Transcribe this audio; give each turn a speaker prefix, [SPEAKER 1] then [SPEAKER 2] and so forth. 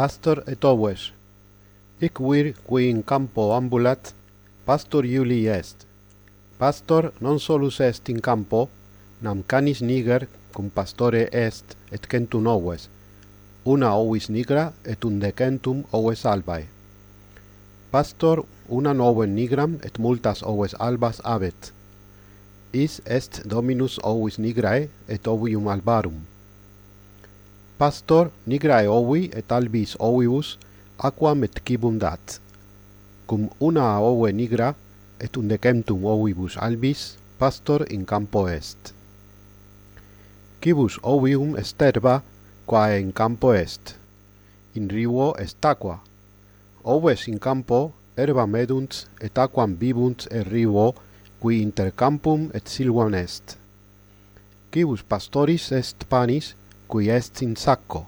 [SPEAKER 1] Pastor etowes, hic vir qui in campo ambulat, pastor Iuli est. Pastor non solus est in campo, nam canis niger cum pastore est et centum oves, una ovis nigra et un decentum oves albae. Pastor una noven nigram et multas oves albas abet. Is est dominus ovis nigrae et ovium albarum pastor nigrae ovi et albis ovibus aquam et cibum dat. Cum una ove nigra et undecemtum ovibus albis pastor in campo est. Cibus ovium est herba, quae in campo est. In rivo est aqua. Oves in campo herba medunt et aquam vivunt er rivo, qui inter campum et silvam est. Cibus pastoris est panis, cui est in sacco.